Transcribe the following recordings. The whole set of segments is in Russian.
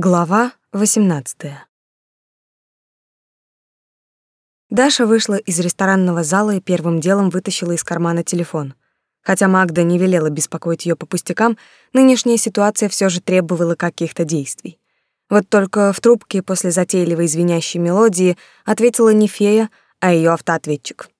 Глава 18. Даша вышла из ресторанного зала и первым делом вытащила из кармана телефон. Хотя Магда не велела беспокоить ее по пустякам, нынешняя ситуация все же требовала каких-то действий. Вот только в трубке после затейливой звенящей мелодии ответила не фея, а ее автоответчик.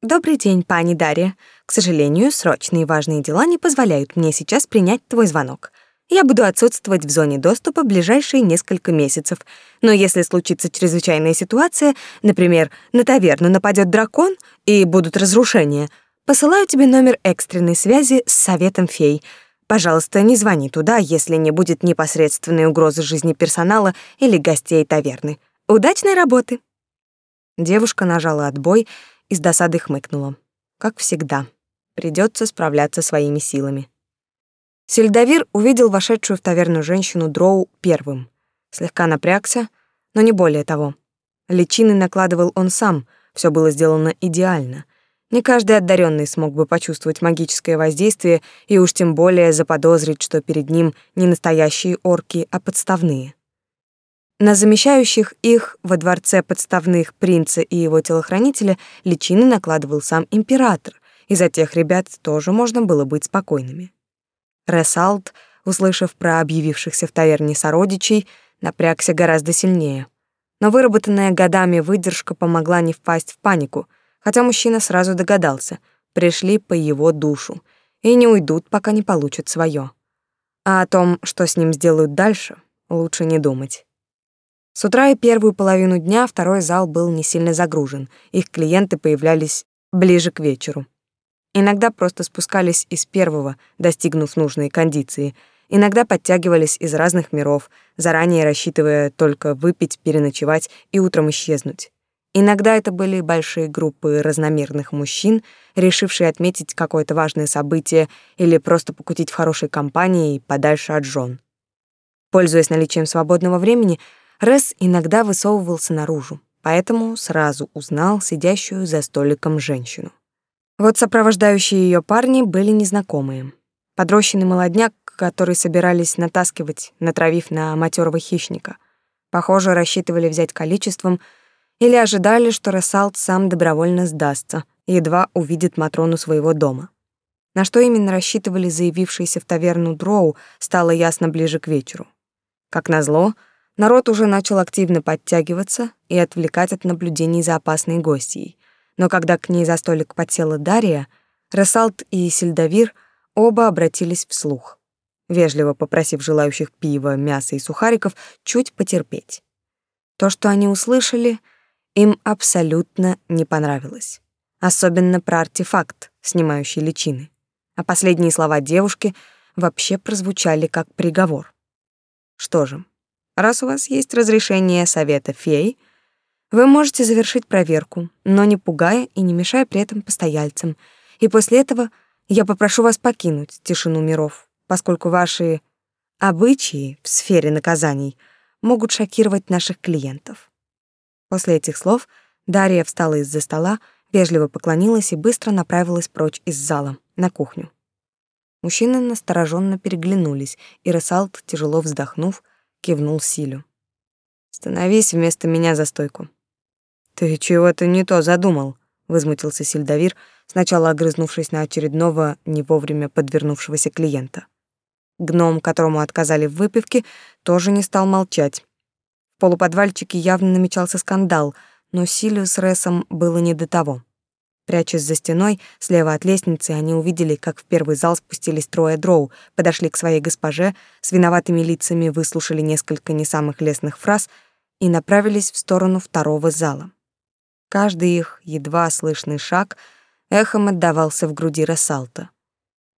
«Добрый день, пани Дарья. К сожалению, срочные и важные дела не позволяют мне сейчас принять твой звонок. Я буду отсутствовать в зоне доступа ближайшие несколько месяцев. Но если случится чрезвычайная ситуация, например, на таверну нападет дракон и будут разрушения, посылаю тебе номер экстренной связи с советом фей. Пожалуйста, не звони туда, если не будет непосредственной угрозы жизни персонала или гостей таверны. Удачной работы. Девушка нажала отбой и с досадой хмыкнула. Как всегда, придется справляться своими силами. Сельдовир увидел вошедшую в таверну женщину Дроу первым. Слегка напрягся, но не более того. Личины накладывал он сам, все было сделано идеально. Не каждый одаренный смог бы почувствовать магическое воздействие и уж тем более заподозрить, что перед ним не настоящие орки, а подставные. На замещающих их во дворце подставных принца и его телохранителя личины накладывал сам император, и за тех ребят тоже можно было быть спокойными. Ресалт, услышав про объявившихся в таверне сородичей, напрягся гораздо сильнее. Но выработанная годами выдержка помогла не впасть в панику, хотя мужчина сразу догадался, пришли по его душу и не уйдут, пока не получат свое. А о том, что с ним сделают дальше, лучше не думать. С утра и первую половину дня второй зал был не сильно загружен, их клиенты появлялись ближе к вечеру. Иногда просто спускались из первого, достигнув нужной кондиции. Иногда подтягивались из разных миров, заранее рассчитывая только выпить, переночевать и утром исчезнуть. Иногда это были большие группы разномерных мужчин, решившие отметить какое-то важное событие или просто покутить в хорошей компании подальше от жен. Пользуясь наличием свободного времени, Рес иногда высовывался наружу, поэтому сразу узнал сидящую за столиком женщину. Вот сопровождающие ее парни были незнакомые. Подрощенный молодняк, который собирались натаскивать, натравив на матерого хищника. Похоже, рассчитывали взять количеством или ожидали, что Рассалт сам добровольно сдастся, едва увидит Матрону своего дома. На что именно рассчитывали заявившиеся в таверну Дроу, стало ясно ближе к вечеру. Как назло, народ уже начал активно подтягиваться и отвлекать от наблюдений за опасной гостьей но когда к ней за столик подсела Дарья, Рассалт и Сельдовир оба обратились вслух, вежливо попросив желающих пива, мяса и сухариков чуть потерпеть. То, что они услышали, им абсолютно не понравилось. Особенно про артефакт, снимающий личины. А последние слова девушки вообще прозвучали как приговор. Что же, раз у вас есть разрешение совета фей, вы можете завершить проверку, но не пугая и не мешая при этом постояльцам. И после этого я попрошу вас покинуть тишину миров, поскольку ваши обычаи в сфере наказаний могут шокировать наших клиентов. После этих слов Дарья встала из-за стола, вежливо поклонилась и быстро направилась прочь из зала, на кухню. Мужчины настороженно переглянулись, и Рассалт, тяжело вздохнув, кивнул Силю. «Становись вместо меня за стойку. «Ты чего-то не то задумал», — возмутился Сильдавир, сначала огрызнувшись на очередного не вовремя подвернувшегося клиента. Гном, которому отказали в выпивке, тоже не стал молчать. В полуподвальчике явно намечался скандал, но Силю с Ресом было не до того. Прячась за стеной, слева от лестницы, они увидели, как в первый зал спустились трое дроу, подошли к своей госпоже, с виноватыми лицами выслушали несколько не самых лестных фраз и направились в сторону второго зала. Каждый их едва слышный шаг эхом отдавался в груди Рассалта.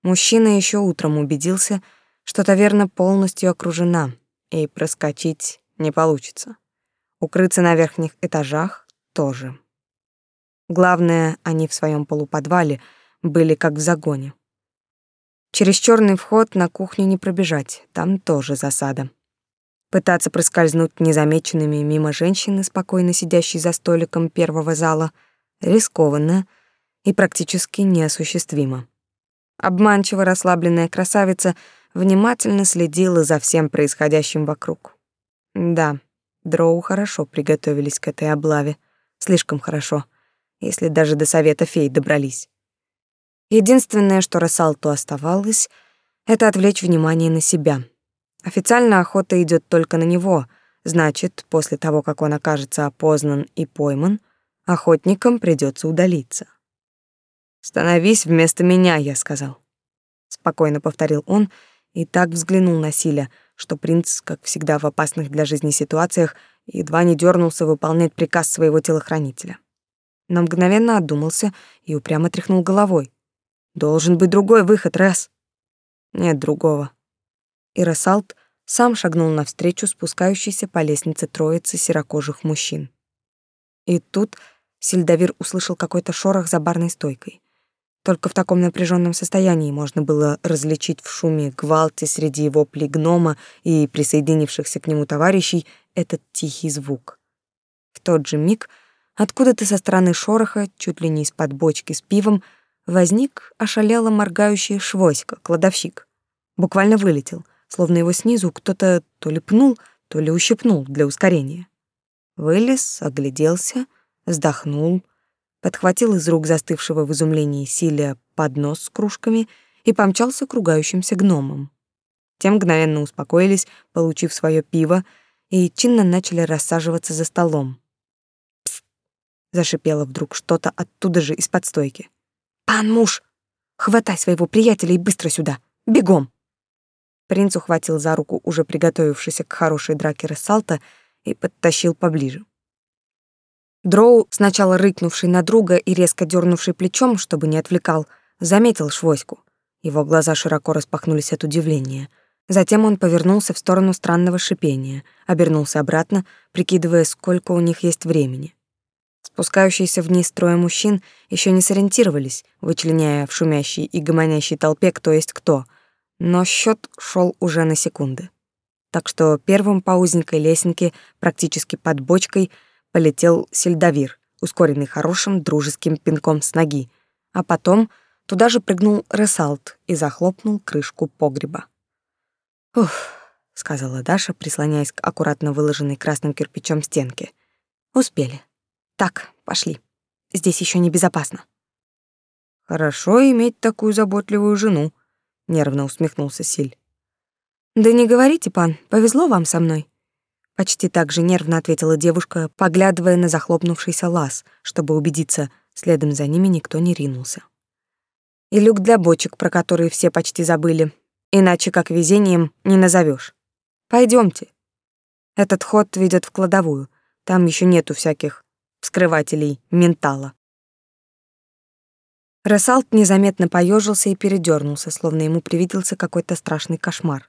Мужчина еще утром убедился, что таверна полностью окружена, и проскочить не получится. Укрыться на верхних этажах тоже. Главное, они в своем полуподвале были как в загоне. Через черный вход на кухню не пробежать, там тоже засада. Пытаться проскользнуть незамеченными мимо женщины, спокойно сидящей за столиком первого зала, рискованно и практически неосуществимо. Обманчиво расслабленная красавица внимательно следила за всем происходящим вокруг. Да, дроу хорошо приготовились к этой облаве. Слишком хорошо, если даже до совета фей добрались. Единственное, что Рассалту оставалось, это отвлечь внимание на себя. Официально охота идет только на него, значит, после того, как он окажется опознан и пойман, охотникам придется удалиться. «Становись вместо меня», — я сказал. Спокойно повторил он и так взглянул на Силя, что принц, как всегда в опасных для жизни ситуациях, едва не дернулся выполнять приказ своего телохранителя. Но мгновенно отдумался и упрямо тряхнул головой. Должен быть другой выход, Рес. Нет другого. И Рассалт сам шагнул навстречу спускающейся по лестнице троицы серокожих мужчин. И тут Сильдавир услышал какой-то шорох за барной стойкой. Только в таком напряженном состоянии можно было различить в шуме гвалте среди воплей гнома и присоединившихся к нему товарищей этот тихий звук. В тот же миг откуда-то со стороны шороха, чуть ли не из-под бочки с пивом, возник ошалело моргающий швоська, кладовщик. Буквально вылетел, словно его снизу кто-то то ли пнул, то ли ущипнул для ускорения. Вылез, огляделся, вздохнул, подхватил из рук застывшего в изумлении Силия поднос с кружками и помчался к ругающимся гномам. Те мгновенно успокоились, получив свое пиво, и чинно начали рассаживаться за столом. «Пф!» — зашипело вдруг что-то оттуда же из-под стойки. «Пан муж! Хватай своего приятеля и быстро сюда! Бегом!» Принц ухватил за руку уже приготовившийся к хорошей драке Рассалта и подтащил поближе. Дроу, сначала рыкнувший на друга и резко дернувший плечом, чтобы не отвлекал, заметил швоську. Его глаза широко распахнулись от удивления. Затем он повернулся в сторону странного шипения, обернулся обратно, прикидывая, сколько у них есть времени. Спускающиеся вниз трое мужчин еще не сориентировались, вычленяя в шумящей и гомонящей толпе кто есть кто, но счет шел уже на секунды. Так что первым по узенькой лесенке, практически под бочкой, полетел сельдовир, ускоренный хорошим дружеским пинком с ноги, а потом туда же прыгнул Ресалт и захлопнул крышку погреба. «Уф», — сказала Даша, прислоняясь к аккуратно выложенной красным кирпичом стенке. «Успели». Так, пошли. Здесь еще небезопасно. Хорошо иметь такую заботливую жену, нервно усмехнулся Силь. Да не говорите, пан, повезло вам со мной. Почти так же нервно ответила девушка, поглядывая на захлопнувшийся лаз, чтобы убедиться, следом за ними никто не ринулся. И люк для бочек, про который все почти забыли, иначе как везением не назовешь. Пойдемте. Этот ход ведет в кладовую. Там еще нету всяких вскрывателей ментала. Рассалт незаметно поежился и передернулся, словно ему привиделся какой-то страшный кошмар.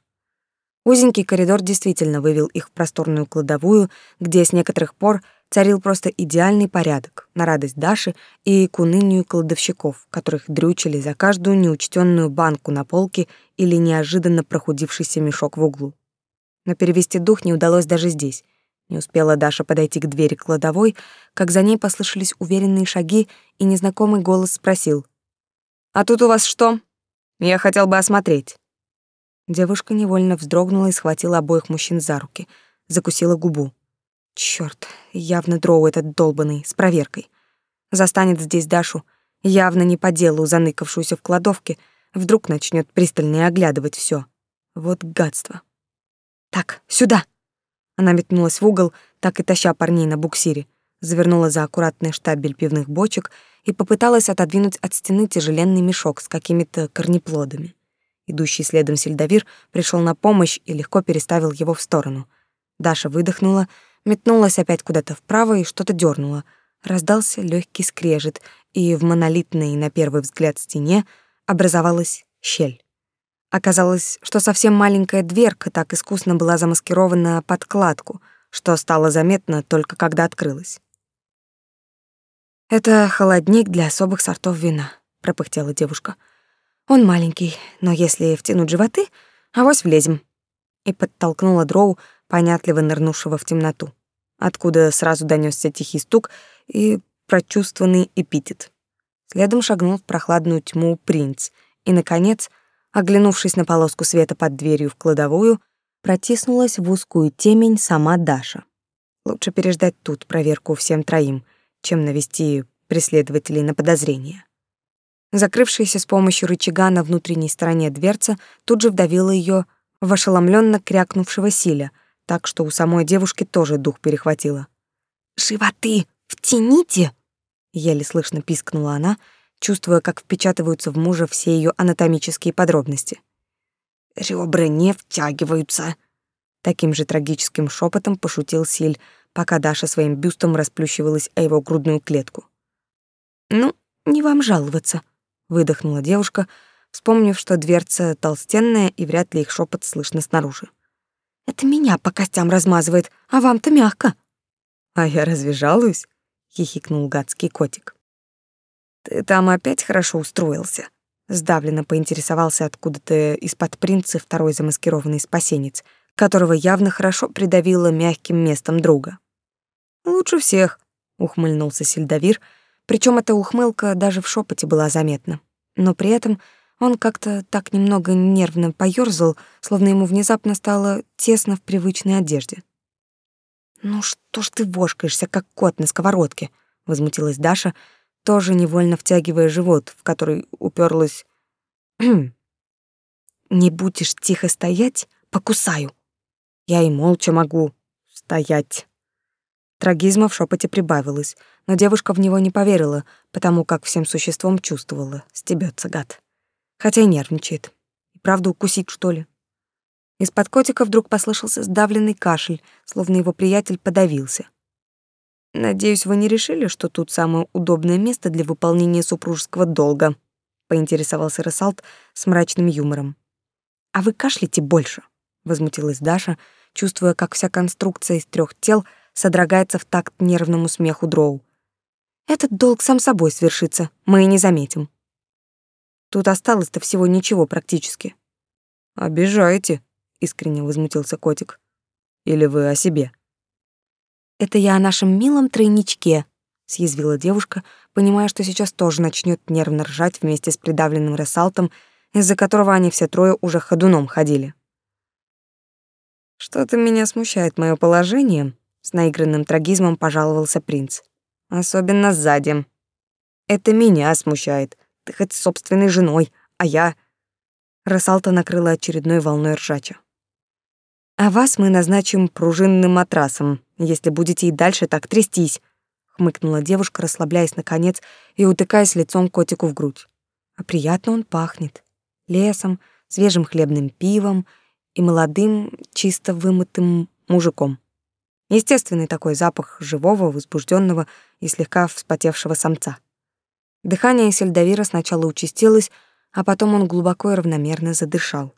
Узенький коридор действительно вывел их в просторную кладовую, где с некоторых пор царил просто идеальный порядок, на радость Даши и к унынию кладовщиков, которых дрючили за каждую неучтенную банку на полке или неожиданно прохудившийся мешок в углу. Но перевести дух не удалось даже здесь. Не успела Даша подойти к двери кладовой, как за ней послышались уверенные шаги, и незнакомый голос спросил. «А тут у вас что? Я хотел бы осмотреть». Девушка невольно вздрогнула и схватила обоих мужчин за руки, закусила губу. Чёрт, явно дроу этот долбанный, с проверкой. Застанет здесь Дашу, явно не по делу заныкавшуюся в кладовке, вдруг начнет пристально оглядывать все. Вот гадство. «Так, сюда!» Она метнулась в угол, так и таща парней на буксире, завернула за аккуратный штабель пивных бочек и попыталась отодвинуть от стены тяжеленный мешок с какими-то корнеплодами. Идущий следом сельдовир пришел на помощь и легко переставил его в сторону. Даша выдохнула, метнулась опять куда-то вправо и что-то дернула. Раздался легкий скрежет, и в монолитной, на первый взгляд, стене образовалась щель. Оказалось, что совсем маленькая дверка так искусно была замаскирована под кладку, что стало заметно только когда открылась. «Это холодник для особых сортов вина», — пропыхтела девушка. «Он маленький, но если втянуть животы, авось влезем». И подтолкнула дроу, понятливо нырнувшего в темноту, откуда сразу донесся тихий стук и прочувствованный эпитет. Следом шагнул в прохладную тьму принц и, наконец, — Оглянувшись на полоску света под дверью в кладовую, протиснулась в узкую темень сама Даша. Лучше переждать тут проверку всем троим, чем навести преследователей на подозрение. Закрывшаяся с помощью рычага на внутренней стороне дверца тут же вдавила ее в ошеломленно крякнувшего Силя, так что у самой девушки тоже дух перехватило. «Животы! Втяните!» — еле слышно пискнула она, чувствуя, как впечатываются в мужа все ее анатомические подробности. «Ребра не втягиваются!» Таким же трагическим шепотом пошутил Силь, пока Даша своим бюстом расплющивалась о его грудную клетку. «Ну, не вам жаловаться», — выдохнула девушка, вспомнив, что дверца толстенная и вряд ли их шепот слышно снаружи. «Это меня по костям размазывает, а вам-то мягко». «А я разве жалуюсь?» — хихикнул гадский котик. «Ты там опять хорошо устроился?» Сдавленно поинтересовался откуда-то из-под принца второй замаскированный спасенец — которого явно хорошо придавило мягким местом друга. «Лучше всех», — ухмыльнулся Сельдовир, причем эта ухмылка даже в шепоте была заметна. Но при этом он как-то так немного нервно поёрзал, словно ему внезапно стало тесно в привычной одежде. «Ну что ж ты вошкаешься, как кот на сковородке?» — возмутилась Даша, тоже невольно втягивая живот, в который уперлась... «Не будешь тихо стоять, покусаю», я и молча могу стоять. Трагизма в шепоте прибавилось, но девушка в него не поверила, потому как всем существом чувствовала, стебется гад. Хотя и нервничает. И правда укусить, что ли? Из-под котика вдруг послышался сдавленный кашель, словно его приятель подавился. «Надеюсь, вы не решили, что тут самое удобное место для выполнения супружеского долга?» — поинтересовался Рассалт с мрачным юмором. «А вы кашляете больше», — возмутилась Даша, — чувствуя, как вся конструкция из трех тел содрогается в такт нервному смеху Дроу. Этот долг сам собой свершится, мы и не заметим. Тут осталось-то всего ничего практически. Обижаете, искренне возмутился котик. Или вы о себе? Это я о нашем милом тройничке, съязвила девушка, понимая, что сейчас тоже начнет нервно ржать вместе с придавленным рассалтом, из-за которого они все трое уже ходуном ходили. Что-то меня смущает мое положение, с наигранным трагизмом пожаловался принц. Особенно сзади. Это меня смущает. Ты хоть собственной женой, а я Рассалта накрыла очередной волной ржача. А вас мы назначим пружинным матрасом, если будете и дальше так трястись, хмыкнула девушка, расслабляясь наконец и утыкаясь лицом котику в грудь. А приятно он пахнет лесом, свежим хлебным пивом и молодым, чисто вымытым мужиком. Естественный такой запах живого, возбужденного и слегка вспотевшего самца. Дыхание Сельдовира сначала участилось, а потом он глубоко и равномерно задышал.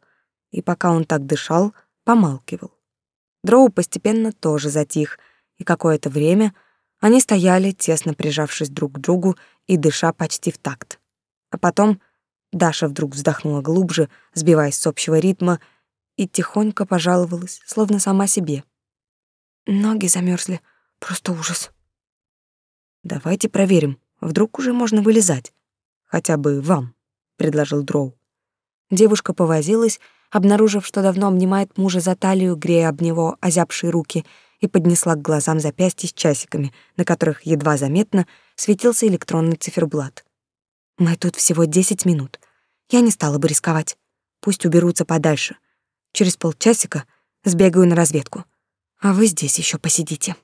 И пока он так дышал, помалкивал. Дроу постепенно тоже затих, и какое-то время они стояли, тесно прижавшись друг к другу и дыша почти в такт. А потом Даша вдруг вздохнула глубже, сбиваясь с общего ритма, и тихонько пожаловалась, словно сама себе. Ноги замерзли, просто ужас. Давайте проверим, вдруг уже можно вылезать. Хотя бы вам, предложил Дроу. Девушка повозилась, обнаружив, что давно обнимает мужа за талию, грея об него озябшие руки, и поднесла к глазам запястье с часиками, на которых едва заметно светился электронный циферблат. Мы тут всего десять минут. Я не стала бы рисковать. Пусть уберутся подальше. Через полчасика сбегаю на разведку. А вы здесь еще посидите.